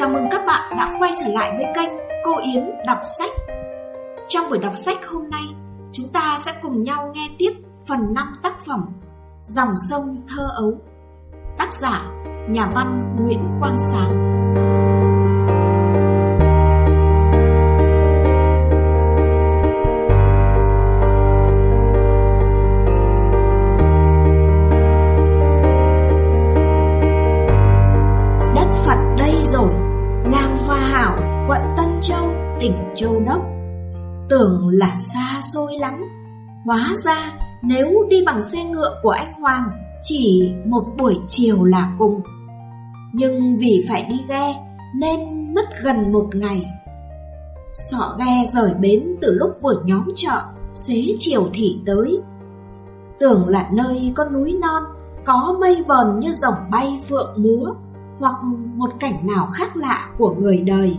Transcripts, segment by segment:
Chào mừng các bạn đã quay trở lại với kênh Cô Yến Đọc Sách. Trong buổi đọc sách hôm nay, chúng ta sẽ cùng nhau nghe tiếp phần 5 tác phẩm Dòng sông thơ ấu Tác giả nhà văn Nguyễn Quang Sáng. Xôi lắm. Hóa ra, nếu đi bằng xe ngựa của anh Hoàng, Chỉ một buổi chiều là cùng. Nhưng vì phải đi ghe, Nên mất gần một ngày. Sọ ghe rời bến từ lúc vừa nhóm chợ Xế chiều thì tới. Tưởng là nơi có núi non, Có mây vờn như dòng bay phượng múa, Hoặc một cảnh nào khác lạ của người đời.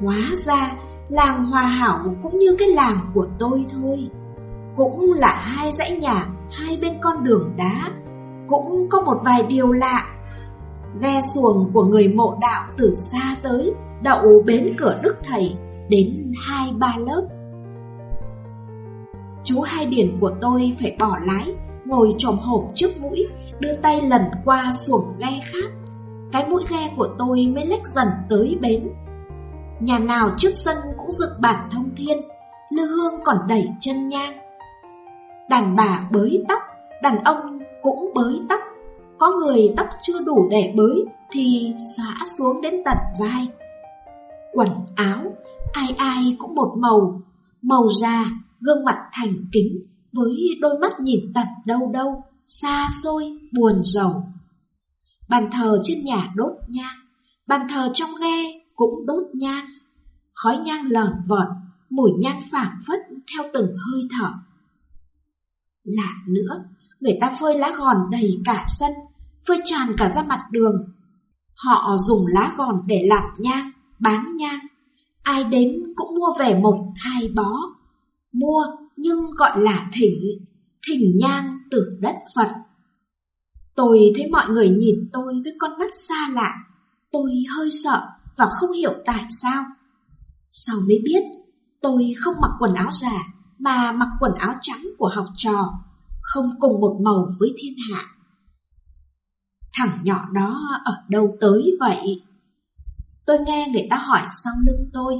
Hóa ra làng Hòa Hảo cũng như cái làng của tôi thôi. Cũng là hai dãy nhà, hai bên con đường đá. Cũng có một vài điều lạ. Ghe xuồng của người mộ đạo từ xa tới Đậu bến cửa Đức Thầy đến hai ba lớp. Chú hai điển của tôi phải bỏ lái Ngồi trồm hổm trước mũi Đưa tay lần qua xuồng ghe khác. Cái mũi ghe của tôi mới lách dần tới bến. Nhà nào trước sân cũng dựng bản thông thiên Lư hương còn đẩy chân nhang. Đàn bà bới tóc Đàn ông cũng bới tóc. Có người tóc chưa đủ để bới Thì xóa xuống đến tận vai. Quần áo Ai ai cũng một màu. Màu da, gương mặt thành kính Với đôi mắt nhìn tận đâu đâu Xa xôi, buồn rầu. Bàn thờ trên nhà đốt nhang Bàn thờ trong ghe cũng đốt nhang. Khói nhang lờn vọt, mùi nhang phảng phất theo từng hơi thở. Lạ nữa, người ta phơi lá gòn đầy cả sân, phơi tràn cả ra mặt đường. Họ dùng lá gòn để làm nhang, bán nhang. Ai đến cũng mua về một hai bó. Mua nhưng gọi là thỉnh, thỉnh nhang từ đất Phật. Tôi thấy mọi người nhìn tôi với con mắt xa lạ, tôi hơi sợ và không hiểu tại sao. Sau mới biết, tôi không mặc quần áo già mà mặc quần áo trắng của học trò, không cùng một màu với thiên hạ. Thằng nhỏ đó ở đâu tới vậy? Tôi nghe người ta hỏi sau lưng tôi.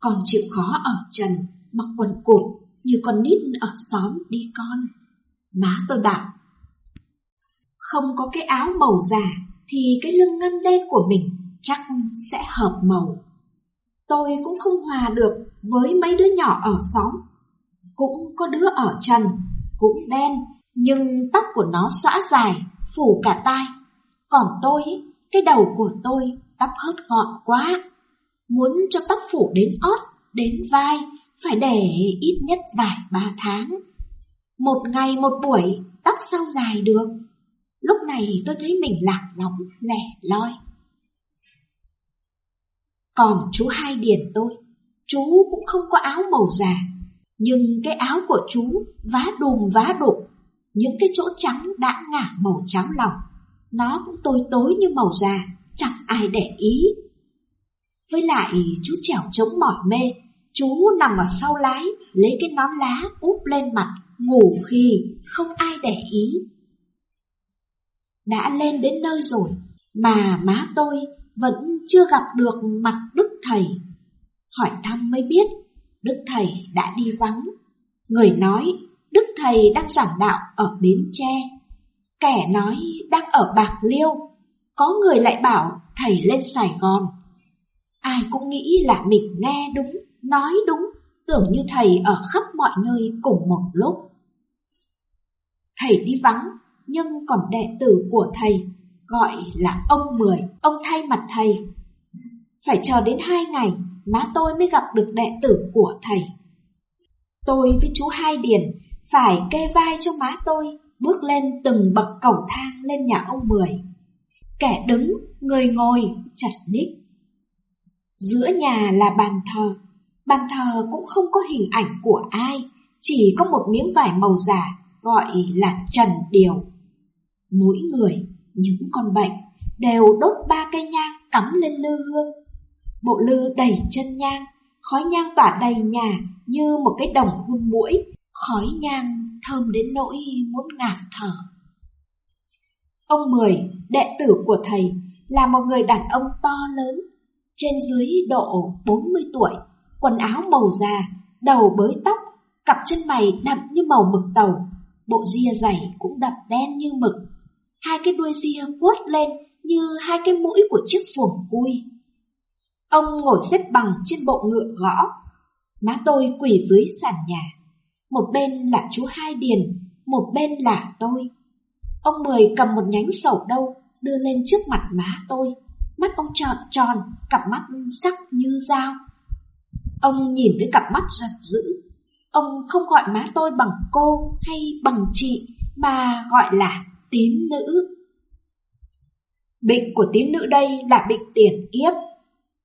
Còn chịu khó ở trần, mặc quần cụt như con nít ở xóm đi con. Má tôi bảo, không có cái áo màu già thì cái lưng ngâm đen của mình chắc sẽ hợp màu. Tôi cũng không hòa được với mấy đứa nhỏ ở xóm. Cũng có đứa ở trần, cũng đen, nhưng tóc của nó xõa dài, phủ cả tai. Còn tôi, cái đầu của tôi tóc hớt gọn quá. Muốn cho tóc phủ đến ót, đến vai, phải để ít nhất vài ba tháng. Một ngày một buổi, tóc sao dài được. Lúc này tôi thấy mình lạc lõng, lẻ loi. Còn chú hai điền tôi, chú cũng không có áo màu già, nhưng cái áo của chú vá đùm vá đục, những cái chỗ trắng đã ngả màu trắng lòng, nó cũng tối tối như màu già, chẳng ai để ý. Với lại chú trèo trống mỏi mê, chú nằm ở sau lái, lấy cái nón lá úp lên mặt, ngủ khi không ai để ý. Đã lên đến nơi rồi, mà má tôi vẫn chưa gặp được mặt Đức Thầy. Hỏi thăm mới biết, Đức Thầy đã đi vắng. Người nói, Đức Thầy đang giảng đạo ở Bến Tre. Kẻ nói đang ở Bạc Liêu. Có người lại bảo Thầy lên Sài Gòn. Ai cũng nghĩ là mình nghe đúng, nói đúng, tưởng như Thầy ở khắp mọi nơi cùng một lúc. Thầy đi vắng, nhưng còn đệ tử của Thầy gọi là ông Mười, ông thay mặt thầy. Phải chờ đến hai ngày, má tôi mới gặp được đệ tử của thầy. Tôi với chú Hai Điền phải kê vai cho má tôi bước lên từng bậc cầu thang lên nhà ông Mười. Kẻ đứng, người ngồi, chặt ních. Giữa nhà là bàn thờ, bàn thờ cũng không có hình ảnh của ai, chỉ có một miếng vải màu giả gọi là trần điều. Mỗi người những con bệnh đều đốt ba cây nhang cắm lên lư hương. Bộ lư đầy chân nhang, khói nhang tỏa đầy nhà như một cái đồng hun mũi, khói nhang thơm đến nỗi muốn ngạt thở. Ông Mười, đệ tử của thầy, là một người đàn ông to lớn, trên dưới độ 40 tuổi, quần áo màu già, đầu bới tóc, cặp chân mày đậm như màu mực tàu, bộ ria dày cũng đậm đen như mực. Hai cái đuôi ria quất lên như hai cái mũi của chiếc xuồng cui. Ông ngồi xếp bằng trên bộ ngựa gõ, má tôi quỳ dưới sàn nhà. Một bên là chú Hai Điền, một bên là tôi. Ông Mười cầm một nhánh sầu đâu đưa lên trước mặt má tôi. Mắt ông tròn tròn, cặp mắt sắc như dao. Ông nhìn với cặp mắt giận dữ. Ông không gọi má tôi bằng cô hay bằng chị, mà gọi là tín nữ. Bệnh của tín nữ đây là bệnh tiền kiếp.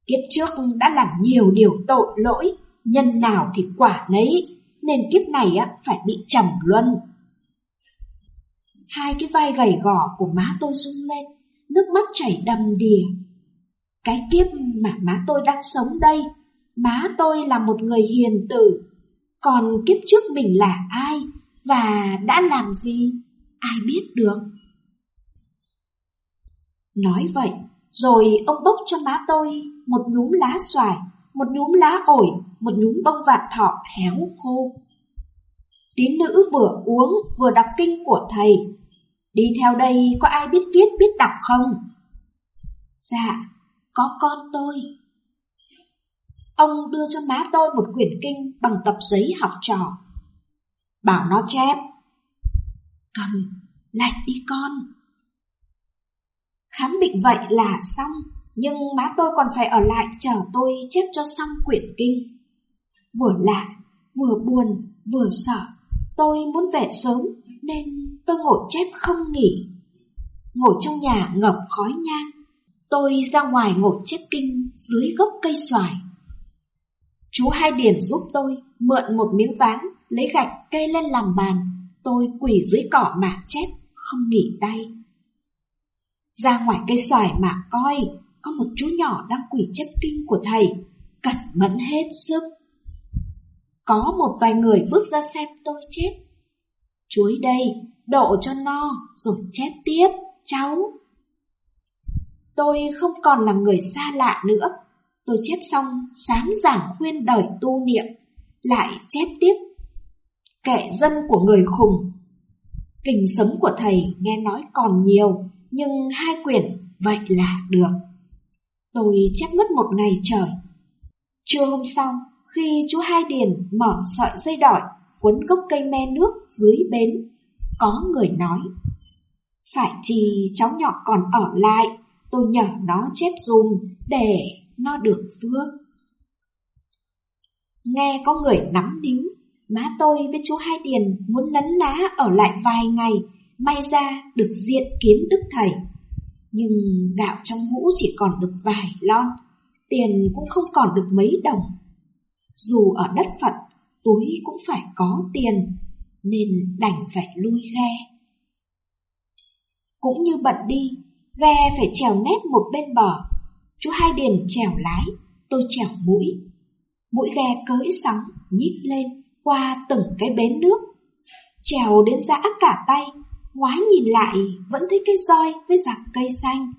Kiếp trước đã làm nhiều điều tội lỗi, nhân nào thì quả nấy, nên kiếp này á phải bị trầm luân. Hai cái vai gầy gò của má tôi rung lên, nước mắt chảy đầm đìa. Cái kiếp mà má tôi đang sống đây, má tôi là một người hiền tử, còn kiếp trước mình là ai và đã làm gì, ai biết được. Nói vậy, rồi ông bốc cho má tôi một nhúm lá xoài, một nhúm lá ổi, một nhúm bông vạt thọ héo khô. Tín nữ vừa uống vừa đọc kinh của thầy. Đi theo đây có ai biết viết biết đọc không? Dạ, có con tôi. Ông đưa cho má tôi một quyển kinh bằng tập giấy học trò. Bảo nó chép. Cầm, lạnh đi con. Khám định vậy là xong, nhưng má tôi còn phải ở lại chờ tôi chép cho xong quyển kinh. Vừa lạ, vừa buồn, vừa sợ, tôi muốn về sớm nên tôi ngồi chép không nghỉ. Ngồi trong nhà ngập khói nhang, tôi ra ngoài ngồi chép kinh dưới gốc cây xoài. Chú Hai Điền giúp tôi mượn một miếng ván, lấy gạch kê lên làm bàn, tôi quỳ dưới cỏ mà chép, không nghỉ tay. Ra ngoài cây xoài mà coi, có một chú nhỏ đang quỷ chép kinh của thầy, cẩn mẫn hết sức. Có một vài người bước ra xem tôi chép. Chuối đây, độ cho no, rồi chép tiếp, cháu. Tôi không còn là người xa lạ nữa. Tôi chép xong sáng giảng khuyên đời tu niệm, lại chép tiếp. Kẻ dân của người khùng. Kinh sấm của thầy nghe nói còn nhiều, nhưng hai quyển vậy là được. Tôi chép mất một ngày trời. Trưa hôm sau, khi chú Hai Điền mở sợi dây đỏ quấn gốc cây me nước dưới bến, có người nói Phải chi cháu nhỏ còn ở lại, tôi nhờ nó chép dùm để nó được phước. Nghe có người nắm níu, má tôi với chú Hai Điền muốn nấn ná ở lại vài ngày, may ra được diện kiến Đức Thầy. Nhưng gạo trong hũ chỉ còn được vài lon, tiền cũng không còn được mấy đồng. Dù ở đất Phật, túi cũng phải có tiền, nên đành phải lui ghe. Cũng như bận đi, ghe phải trèo nép một bên bờ. Chú Hai Điền trèo lái, tôi trèo mũi. Mũi ghe cưỡi sóng, nhích lên qua từng cái bến nước. Trèo đến giã cả tay, ngoái nhìn lại vẫn thấy cái roi với dạng cây xanh.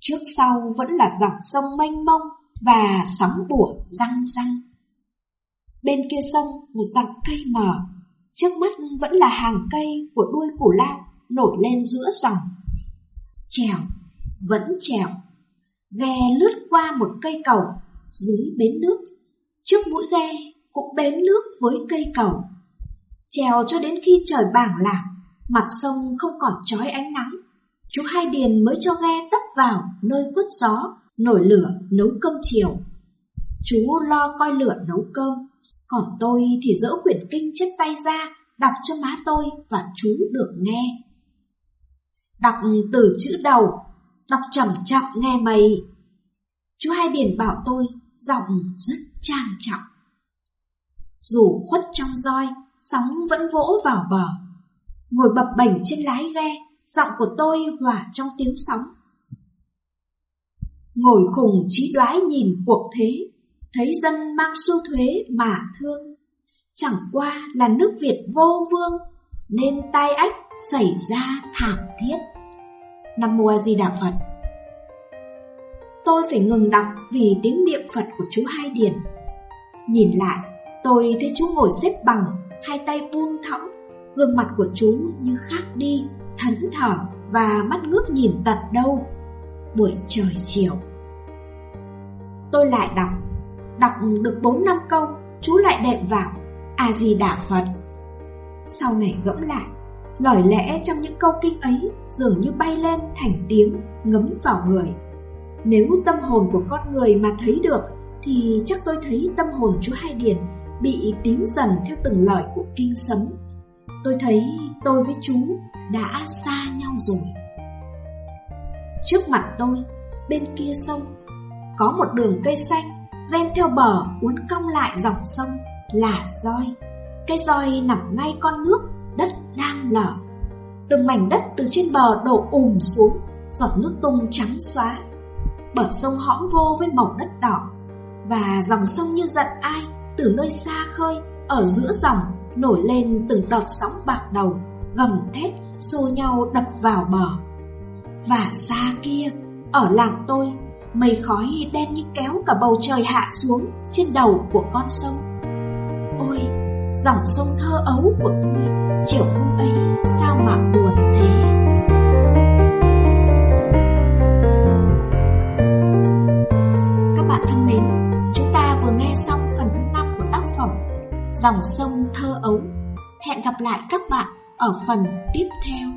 Trước sau vẫn là dòng sông mênh mông và sóng bủa răng răng. Bên kia sông một dặm cây mờ, trước mắt vẫn là hàng cây của đuôi củ lao nổi lên giữa dòng. Trèo, vẫn trèo, ghe lướt qua một cây cầu dưới bến nước. Trước mũi ghe cũng bén nước với cây cầu. Trèo cho đến khi trời bảng lạc, mặt sông không còn trói ánh nắng. Chú Hai Điền mới cho ghe tấp vào nơi khuất gió, nổi lửa nấu cơm chiều. Chú lo coi lửa nấu cơm, còn tôi thì dỡ quyển kinh chết tay ra, đọc cho má tôi và chú được nghe. Đọc từ chữ đầu, đọc chậm chậm nghe mày. Chú Hai Điền bảo tôi, giọng rất trang trọng. Dù khuất trong roi, sóng vẫn vỗ vào bờ. Ngồi bập bềnh trên lái ghe, giọng của tôi hòa trong tiếng sóng. Ngồi khùng trí đoái nhìn cuộc thế, thấy dân mang xu thuế mà thương. Chẳng qua là nước Việt vô vương, nên tai ách xảy ra thảm thiết. Nam Mô A Di Đà Phật Tôi phải ngừng đọc vì tiếng niệm Phật của chú Hai Điển. Nhìn lại, tôi thấy chú ngồi xếp bằng, hai tay buông thõng, gương mặt của chú như khác đi, thẫn thờ và mắt ngước nhìn tận đâu. Buổi trời chiều. Tôi lại đọc, đọc được 4 năm câu, chú lại đệm vào A Di Đà Phật. Sau này gẫm lại, lời lẽ trong những câu kinh ấy dường như bay lên thành tiếng ngấm vào người. Nếu tâm hồn của con người mà thấy được thì chắc tôi thấy tâm hồn chú Hai Điền bị tím dần theo từng lời của kinh sấm. Tôi thấy tôi với chú đã xa nhau rồi. Trước mặt tôi, bên kia sông, có một đường cây xanh ven theo bờ uốn cong lại dòng sông là roi. Cây roi nằm ngay con nước, đất đang lở. Từng mảnh đất từ trên bờ đổ ùm xuống, giọt nước tung trắng xóa. Bờ sông hõm vô với màu đất đỏ, và dòng sông như giận ai từ nơi xa khơi, ở giữa dòng nổi lên từng đợt sóng bạc đầu, gầm thét xô nhau đập vào bờ. Và xa kia, ở làng tôi, mây khói đen như kéo cả bầu trời hạ xuống trên đầu của con sông. Ôi, dòng sông thơ ấu của tôi, chiều hôm ấy sao mà buồn thế? Các bạn thân mến, chúng ta vừa nghe xong Dòng sông thơ ấu. Hẹn gặp lại các bạn ở phần tiếp theo.